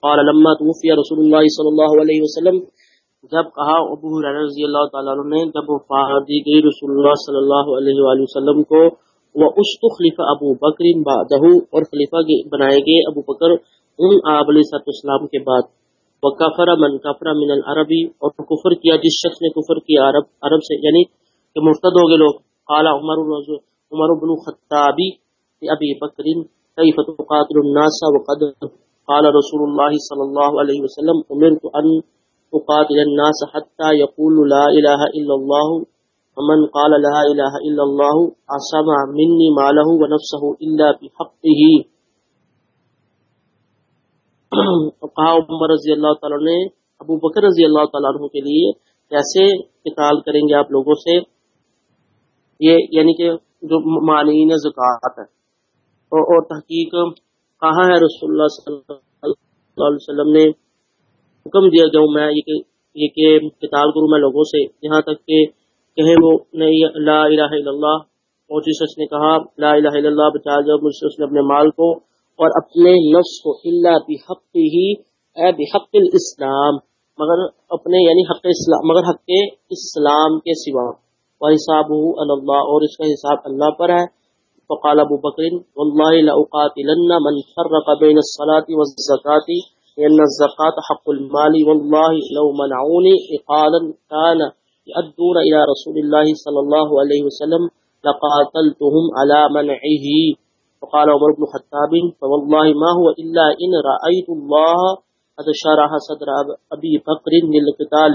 قال لما توفی رسول اللہ صلی اللہ علیہ وسلم، جب کہا ابو رضی اللہ تعالیٰ عنہ نے، جب وفات دی گئی رسول اللہ صلی اللہ علیہ وآلہ وسلم کو، وہ اس خلیفہ ابو بکر بعدہ اور خلیفہ بنائے گئے ابو بکر ان آب علیہ السلام کے بعد۔ وہ کفر من کفر من العربی، اور کفر کیا، جس شخص نے کفر کیا عرب عرب سے یعنی کہ مرتد ہو گئے لوگ۔ قال عمر عمر بن خطابی ابی بکر، کیف تقاتل الناس وقد قال رسول اللہ صلی اللہ علیہ وسلم، امرت ان اقاتل الناس حتى يقول لا الہ الا اللہ ومن قال لا الہ الا اللہ عصم منی مالہ ونفسه الا بحقه. کہا عمر رضی اللہ تعالی نے، ابو بکر رضی اللہ تعالیٰ عنہ کے لیے، کیسے قتال کریں گے آپ لوگوں سے؟ یہ یعنی کہ جو معنی زکوٰۃ ہے اور تحقیق کہاں ہے رسول اللہ صلی اللہ علیہ وسلم نے حکم دیا جو میں یہ کہ یہ کہ قتال کروں میں لوگوں سے، یہاں تک کہ کہیں وہ نہیں، لا الہ الا اللہ۔ پہنچی سچ نے کہا، لا الہ الا اللہ، بچا جاؤ مجھ سے، اس نے اپنے مال کو اور اپنے نفس کو اللہ بحق ہی، اے بحق الاسلام۔ مگر اپنے یعنی حق اسلام، مگر حق اسلام کے سوا۔ وہ حساب اللہ اور اس کا حساب اللہ پر ہے۔ فقال ابو بکر، واللہ لاقاتلن من فرق بین الصلاة والزکاة، لأن الزکاة حق المال، واللہ لو منعوني اقالا كان يؤدون الى رسول الله صلى الله عليه وسلم، لقاتلتهم على منعه. فقال عمر بن خطاب فوالله ما هو الا ان رأيت الله قد شرح صدر ابي بکر للقتال.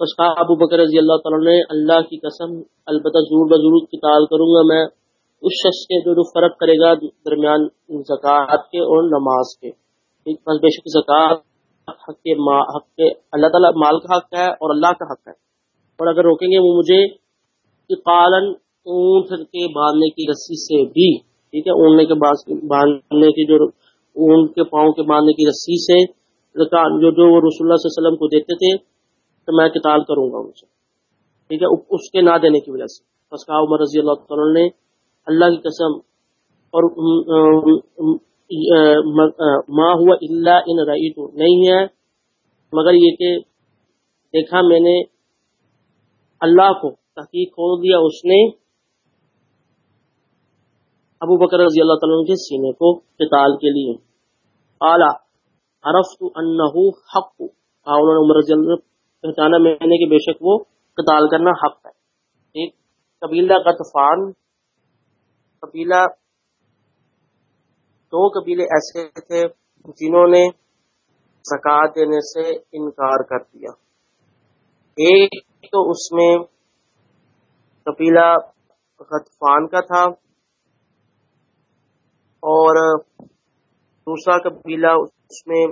پس ابو بکر رضی اللہ تعالیٰ نے اللہ کی قسم، البتہ ضرور بضرور قتال کروں گا میں، اس شخص کے جو فرق کرے گا درمیان زکوٰۃ کے اور نماز کے۔ بس بے شک زکوٰۃ حق کے حق کے، اللہ تعالیٰ مال کا حق ہے اور اللہ کا حق ہے۔ اور اگر روکیں گے وہ مجھے پالن اونٹ کے باندھنے کی رسی سے بھی، ٹھیک ہے، اونٹنے کے باندھنے کی جو اونٹ کے پاؤں کے باندھنے کی رسی سے جو جو وہ رسول اللہ صلی اللہ علیہ وسلم کو دیتے تھے تو میں قتال کروں گا ان سے۔ ٹھیک ہے؟ اس کے نہ دینے کی وجہ سے۔ بس کہا عمر رضی اللہ تعالیٰ نے، اللہ کی قسم، اور ماں ہوا اللہ ان رئی نہیں ہے، مگر یہ کہ دیکھا میں نے اللہ کو تحقیق کھول دیا اس نے ابو بکر رضی اللہ تعالیٰ کے سینے کو قتال کے لیے۔ اعلیٰ عرفت انہو حق۔ کہا انہوں نے عمر رضی اللہ پہچانا میں نے کہ بے شک وہ قتال کرنا حق ہے۔ ایک قبیلہ غطفان قبیلہ، دو قبیلے ایسے تھے جنہوں نے زکات دینے سے انکار کر دیا۔ ایک تو اس میں قبیلہ غطفان کا تھا اور دوسرا قبیلہ اس میں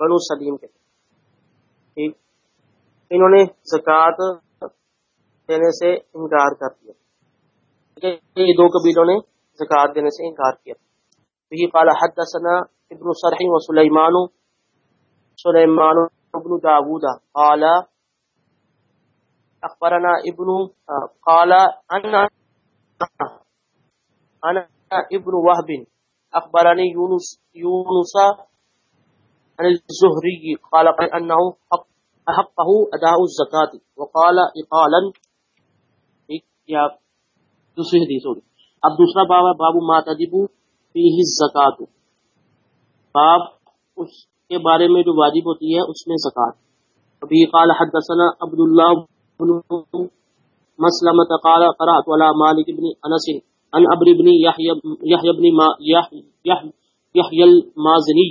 بنو سلیم کے ٹھیک؟ انہوں نے زکوٰۃ دینے سے انکار کر دیا۔ یہ دو قبیلوں نے زکوٰۃ دینے سے انکار کیا۔ یہ قال حدثنا ابن سرح و سلیمان سلیمان ابن داود قال اخبرنا ابن، قال انا انا ابن وهب، اخبرني يونس يونس عن الزهري قال انه حق احقہ اداء الزکات وقال اقالا یا دوسری حدیث ہوگی. اب دوسرا باب ہے، باب ما تجب فیہ الزکات باب اس کے بارے میں جو واجب ہوتی ہے، اس میں زکات ابھی قال حدثنا عبد الله بن مسلمة قال قرأت على مالك بن انس، عن ابر بن يحيى يحيى بن ما يحيى يحيى المازني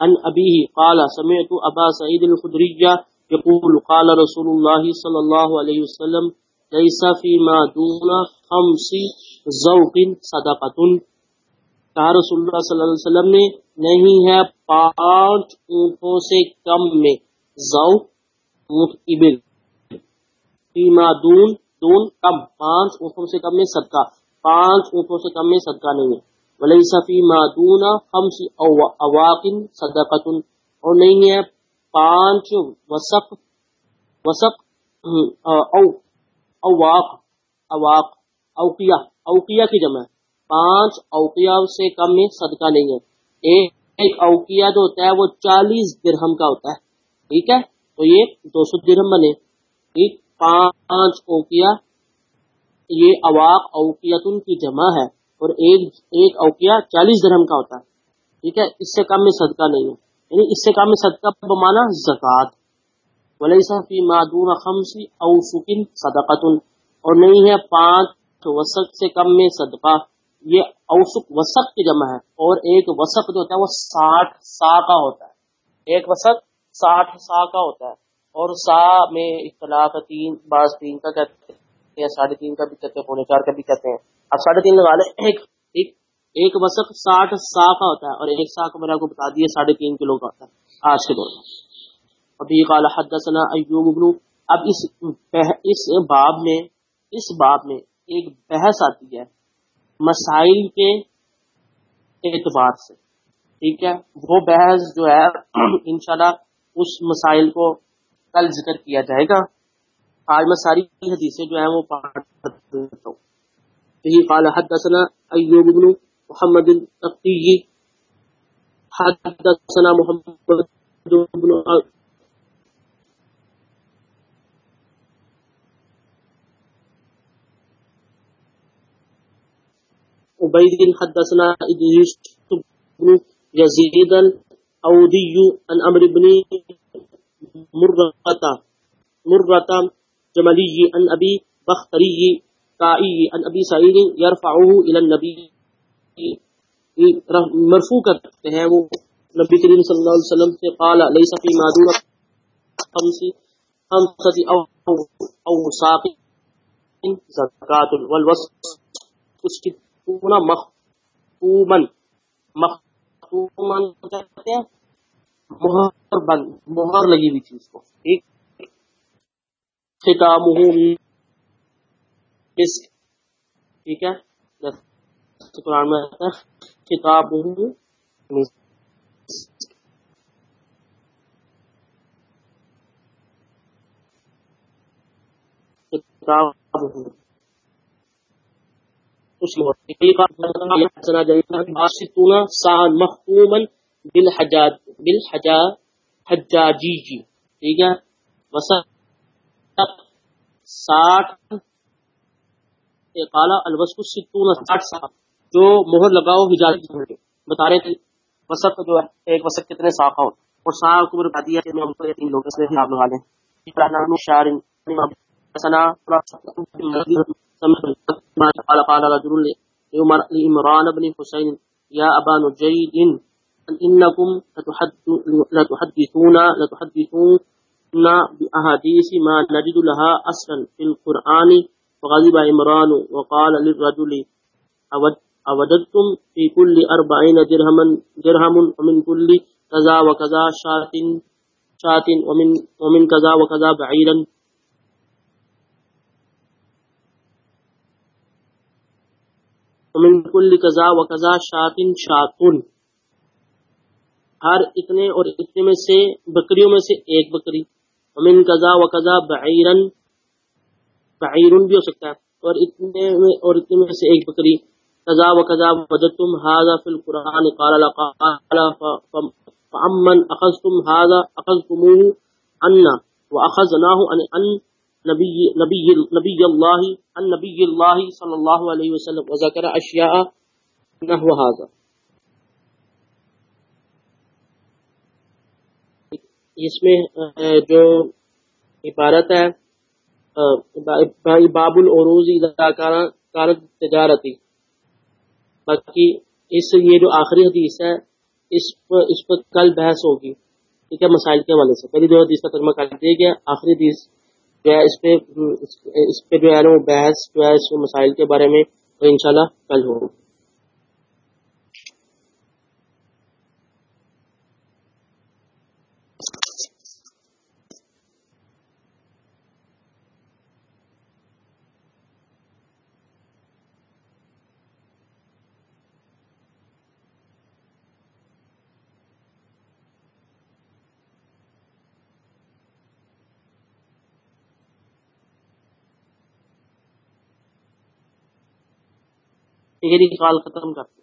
عن أبيه قال، سمعت أبا سعيد الخدرية يقول، قال رسول الله صلى الله عليه وسلم، ليس فيما دون خمس ذوق صدقة. کہا رسول اللہ صلی اللہ علیہ وسلم نے، نہیں ہے پانچ اونٹوں سے کم میں ذوق، اونٹ ابل۔ فیما دون دون کم، پانچ اونٹوں سے کم میں صدقہ۔ پانچ اونٹوں سے کم میں صدقہ نہیں ہے۔ ولیس فی ما دون خمس اواقن صدقۃ۔ اور نہیں ہے، پانچ وسق وسق او، اواق اواق، اوقیہ اوقیہ کی جمع پانچ اوقیہ سے کم میں صدقہ نہیں ہے۔ ایک اوقیہ جو ہوتا ہے وہ چالیس درہم کا ہوتا ہے۔ ٹھیک ہے؟ تو یہ دو سو درہم بنے۔ ٹھیک؟ پانچ اوقیہ، یہ اواق اوقیتن کی جمع ہے۔ اور ایک ایک اوقیہ چالیس درہم کا ہوتا ہے۔ ٹھیک ہے؟ اس سے کم میں صدقہ نہیں ہے۔ یعنی اس سے کم میں صدقہ بمانا زکوٰۃ۔ ولیسا فی معدون خمسی او سکن صدقۃ اور نہیں ہے پانچ وسق سے کم میں صدقہ۔ یہ اوسق وسق کی جمع ہے۔ اور ایک وسق جو ہوتا ہے وہ ساٹھ سا کا ہوتا ہے۔ ایک وسق ساٹھ سا کا ہوتا ہے۔ اور سا میں اختلاف تین، بعض تین کا کہتے ہیں ساڑھے تین کا بھی کہتے ہیں، پونے چار کا بھی کہتے ہیں۔ اب ساڑھے تین لگا لیں۔ ایک ٹھیک ایک وسق ساٹھ سا کا ہوتا ہے اور ایک سا کو میں نے آپ کو بتا دیا ساڑھے تین کلو کا ہوتا ہے۔ آج کے دور میں۔ ابھی قال حدثنا ایوب بن اب اس اس باب میں، اس باب میں ایک بحث آتی ہے مسائل کے اعتبار سے۔ ٹھیک ہے؟ وہ بحث جو ہے، انشاءاللہ اس مسائل کو کل ذکر کیا جائے گا۔ آج میں ساری حدیثیں جو ہیں وہ پڑھ دیتا ہوں قال حدثنا ایوب بن محمد التقي. حدثنا محمد بن عبيد حدثنا إدريس بن يزيد الأودي عن أمر بن مرة مرة جملي عن أبي بختري كائي عن أبي سعيد يرفعه إلى النبي. مرفوع کرتے ہیں وہ. نبی کریم صلی اللہ علیہ وسلم سے قال لیس فی مادون خمس خمسة او او ساق زکات والوصف اس کی پورا مختومن مختومن کہتے ہیں؟ مہر بند مہر لگی ہوئی چیز کو. ٹھیک ختامہ مسک ٹھیک ہے؟ قرآن میں آتا ہے کتاب مطلب مخومن بالحجاج بالحجاج، حجاجی جی۔ ٹھیک ہے؟ ساٹھ قال الوسط ستون ساٹھ ساٹھ جو مہر لگاؤ حجاز بتا رہے تھے، وسط جو ہے، ایک وسط کتنے ساخا ہو۔ اور ساخ کو بتا دیا کہ ہم کو تین لوگ سے آپ لگا لیں۔ نام شارن سنا قال قال رجل لعمران بن حسين يا ابا نجيد انكم لتحدثون لتحدثون باحاديث ما نجد لها اصلا في القران وغضب عمران وقال للرجل اود اودتم في كل اربعين درهما درهم ومن كل كذا وكذا شات شات ومن ومن كذا وكذا بعيرا. ومن كل كذا وكذا شات شات ہر اتنے اور اتنے میں سے بکریوں میں سے ایک بکری، ومن کذا و کذا بعیرن بعیرن بھی ہو سکتا ہے۔ اور اتنے میں اور اتنے میں سے ایک بکری كذا وكذا وجدتم هذا في القرآن قال قال فأمن أخذتم هذا، أخذتموه عنا، وأخذناه عن نبي نبي نبي الله، عن نبي الله صلى الله عليه وسلم، وذكر أشياء نحو هذا. اس میں جو عبارت ہے باب العروض اذا تجارتی۔ باقی اس یہ جو آخری حدیث ہے، اس پر اس پر کل بحث ہوگی۔ ٹھیک ہے، مسائل کے حوالے سے۔ پہلی دو حدیث کا ترجمہ کر دیا گیا، آخری حدیث جو ہے، اس پہ اس پہ جو ہے نا وہ بحث جو ہے، اس مسائل کے بارے میں وہ انشاءاللہ کل ہوگی۔ میری کال ختم کر